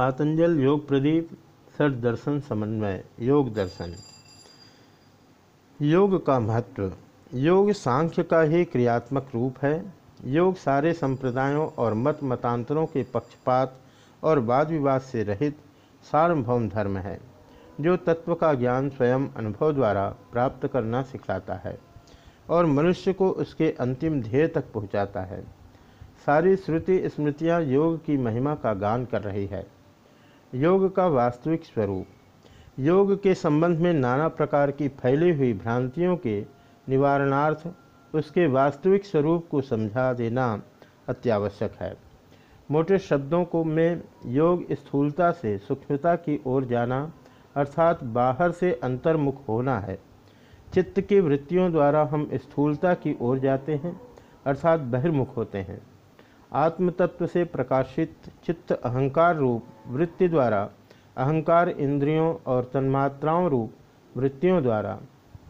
पातंजल, योग प्रदीप, सर दर्शन, समन्वय, योग दर्शन। योग का महत्व, योग सांख्य का ही क्रियात्मक रूप है। योग सारे संप्रदायों और मत मतांतरों के पक्षपात और वाद विवाद से रहित सार्वभौम धर्म है, जो तत्व का ज्ञान स्वयं अनुभव द्वारा प्राप्त करना सिखलाता है और मनुष्य को उसके अंतिम ध्येय तक पहुँचाता है। सारी श्रुति स्मृतियाँ योग की महिमा का गान कर रही है। योग का वास्तविक स्वरूप। योग के संबंध में नाना प्रकार की फैली हुई भ्रांतियों के निवारणार्थ उसके वास्तविक स्वरूप को समझा देना अत्यावश्यक है। मोटे शब्दों को में योग स्थूलता से, सूक्ष्मता की ओर जाना अर्थात बाहर से अंतर्मुख होना है। चित्त की वृत्तियों द्वारा हम स्थूलता की ओर जाते हैं अर्थात बहिर्मुख होते हैं। आत्म तत्व से प्रकाशित चित्त अहंकार रूप वृत्ति द्वारा, अहंकार इंद्रियों और तन्मात्राओं रूप वृत्तियों द्वारा,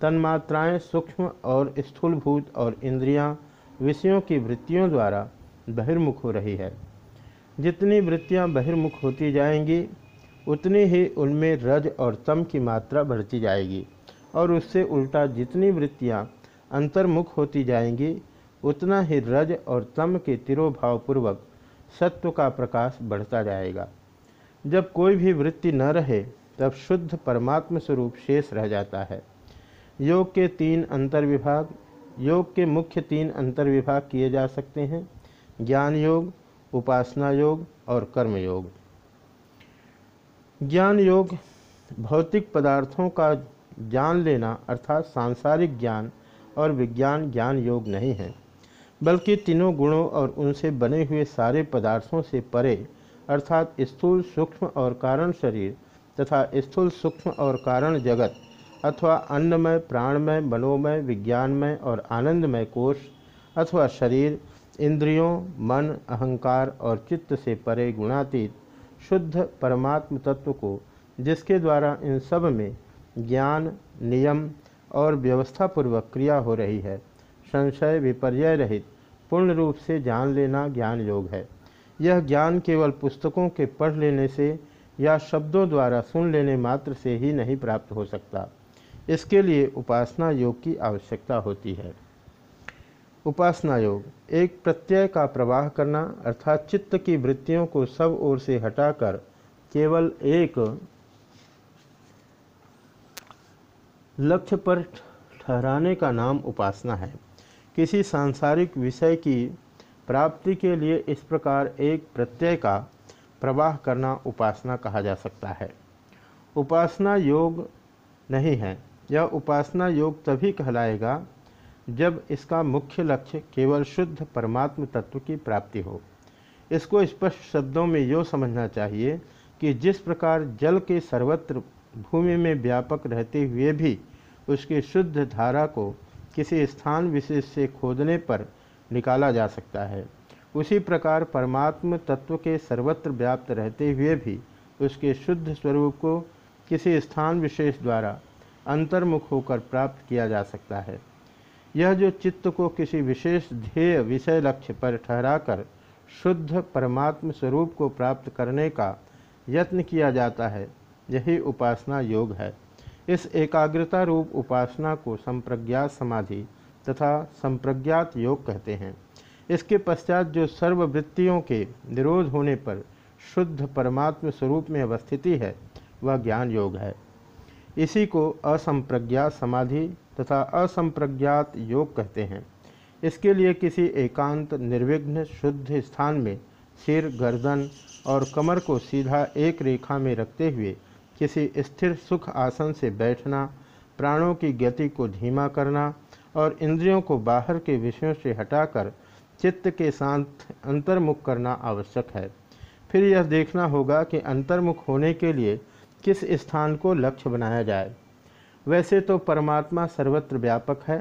तन्मात्राएँ सूक्ष्म और स्थूलभूत और इंद्रियाँ विषयों की वृत्तियों द्वारा बहिर्मुख हो रही है। जितनी वृत्तियाँ बहिर्मुख होती जाएँगी, उतनी ही उनमें रज और तम की मात्रा बढ़ती जाएगी और उससे उल्टा जितनी वृत्तियाँ अंतर्मुख होती जाएँगी उतना ही रज और तम के तिरोभावपूर्वक सत्व का प्रकाश बढ़ता जाएगा। जब कोई भी वृत्ति न रहे, तब शुद्ध परमात्म स्वरूप शेष रह जाता है। योग के तीन अंतर्विभाग, योग के मुख्य तीन अंतर्विभाग किए जा सकते हैं ज्ञान योग उपासना योग और कर्म योग ज्ञान योग भौतिक पदार्थों का जान लेना अर्थात सांसारिक ज्ञान और विज्ञान ज्ञान योग नहीं है। बल्कि तीनों गुणों और उनसे बने हुए सारे पदार्थों से परे, अर्थात स्थूल सूक्ष्म और कारण शरीर तथा स्थूल सूक्ष्म और कारण जगत, अथवा अन्नमय, प्राणमय, मनोमय, विज्ञानमय और आनंदमय कोष, अथवा शरीर, इंद्रियों, मन, अहंकार और चित्त से परे गुणातीत, शुद्ध परमात्म तत्व को, जिसके द्वारा इन सब में ज्ञान, नियम और व्यवस्थापूर्वक क्रिया हो रही है। संशय विपर्य रहित, पूर्ण रूप से जान लेना ज्ञान योग है। यह ज्ञान केवल पुस्तकों के पढ़ लेने से या शब्दों द्वारा सुन लेने मात्र से ही नहीं प्राप्त हो सकता। इसके लिए उपासना योग की आवश्यकता होती है। उपासना योग, एक प्रत्यय का प्रवाह करना अर्थात चित्त की वृत्तियों को सब ओर से हटाकर केवल एक लक्ष्य पर ठहराने का नाम उपासना है। किसी सांसारिक विषय की प्राप्ति के लिए इस प्रकार एक प्रत्यय का प्रवाह करना उपासना कहा जा सकता है। उपासना योग नहीं है। यह उपासना योग तभी कहलाएगा जब इसका मुख्य लक्ष्य केवल शुद्ध परमात्म तत्व की प्राप्ति हो। इसको स्पष्ट शब्दों में यो समझना चाहिए कि जिस प्रकार जल के सर्वत्र भूमि में व्यापक रहते हुए भी उसकी शुद्ध धारा को किसी स्थान विशेष से खोदने पर निकाला जा सकता है। उसी प्रकार परमात्म तत्व के सर्वत्र व्याप्त रहते हुए भी उसके शुद्ध स्वरूप को किसी स्थान विशेष द्वारा अंतर्मुख होकर प्राप्त किया जा सकता है। यह जो चित्त को किसी विशेष ध्येय विषय लक्ष्य पर ठहराकर शुद्ध परमात्म स्वरूप को प्राप्त करने का यत्न किया जाता है, यही उपासना योग है। इस एकाग्रता रूप उपासना को संप्रज्ञात समाधि तथा संप्रज्ञात योग कहते हैं। इसके पश्चात जो सर्ववृत्तियों के निरोध होने पर शुद्ध परमात्म स्वरूप में अवस्थिति है, वह ज्ञान योग है। इसी को असंप्रज्ञात समाधि तथा असंप्रज्ञात योग कहते हैं। इसके लिए किसी एकांत, निर्विघ्न, शुद्ध स्थान में सिर, गर्दन और कमर को सीधा एक रेखा में रखते हुए किसी स्थिर सुख आसन से बैठना, प्राणों की गति को धीमा करना और इंद्रियों को बाहर के विषयों से हटाकर चित्त के साथ अंतर्मुख करना आवश्यक है। फिर यह देखना होगा कि अंतर्मुख होने के लिए किस स्थान को लक्ष्य बनाया जाए। वैसे तो परमात्मा सर्वत्र व्यापक है,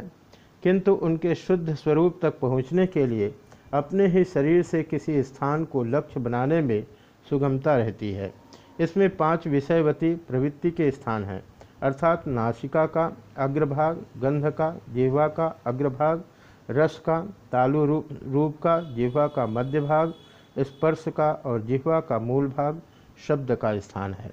किंतु उनके शुद्ध स्वरूप तक पहुँचने के लिए अपने ही शरीर से किसी स्थान को लक्ष्य बनाने में सुगमता रहती है। इसमें पाँच विषयवती प्रवृत्ति के स्थान हैं। अर्थात नासिका का अग्रभाग गंध का जिह्वा का अग्रभाग रस का तालु रूप, रूप का जिह्वा का मध्य भाग स्पर्श का और जिह्वा का मूल भाग शब्द का स्थान है।